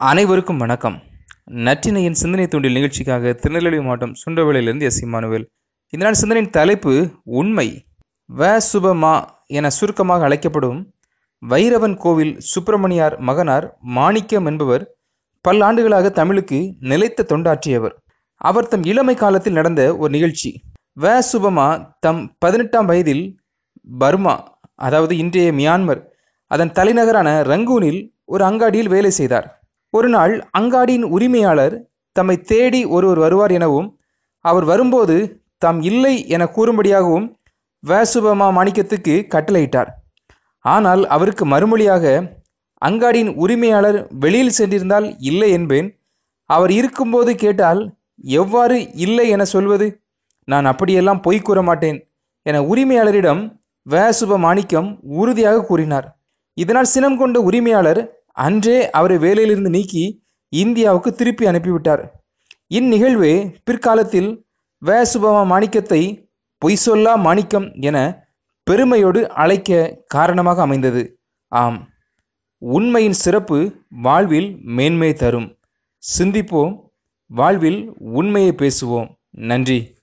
அனைவருக்கும் வணக்கம். நற்றினையின் சிந்தனை தூண்டில் நிகழ்ச்சிக்காக திருநெல்வேலி மாவட்டம் சுண்டவளியிலிருந்து எஸ். இமானுவேல். இந்த நாள் சிந்தனையின் தலைப்பு உண்மை. வ. சுபமா என சுருக்கமாக அழைக்கப்படும் வைரவன் கோவில் சுப்பிரமணியார் மகனார் மாணிக்கம் என்பவர் பல்லாண்டுகளாக தமிழுக்கு நிலைத்த தொண்டாற்றியவர். அவர் தம் இளமை காலத்தில் நடந்த ஒரு நிகழ்ச்சி. வ. சுபமா தம் பதினெட்டாம் வயதில் பர்மா அதாவது இன்றைய மியான்மர் அதன் தலைநகரான ரங்கூனில் ஒரு அங்காடியில் வேலை செய்தார். ஒரு நாள் அங்காடியின் உரிமையாளர் தம்மை தேடி ஒருவர் வருவார் எனவும் அவர் வரும்போது தாம் இல்லை என கூறும்படியாகவும் வேசுபமா மாணிக்கத்துக்கு கட்டளையிட்டார். ஆனால் அவருக்கு மறுமொழியாக அங்காடியின் உரிமையாளர் வெளியில் சென்றிருந்தால் இல்லை என்பேன். அவர் இருக்கும்போது கேட்டால் எவ்வாறு இல்லை என சொல்வது? நான் அப்படியெல்லாம் பொய் கூற மாட்டேன் என உரிமையாளரிடம் வேசுப மாணிக்கம் உறுதியாக கூறினார். இதனால் சினம் கொண்ட உரிமையாளர் அன்றே அவரை வேலையிலிருந்து நீக்கி இந்தியாவுக்கு திருப்பி அனுப்பிவிட்டார். இந்நிகழ்வே பிற்காலத்தில் வேசுபமா மாணிக்கத்தை பொய் சொல்லா மாணிக்கம் என பெருமையோடு அழைக்க காரணமாக அமைந்தது. ஆம் உண்மையின் சிறப்பு வாழ்வில் மேன்மை தரும். சிந்திப்போம் வாழ்வில் உண்மையை பேசுவோம். நன்றி.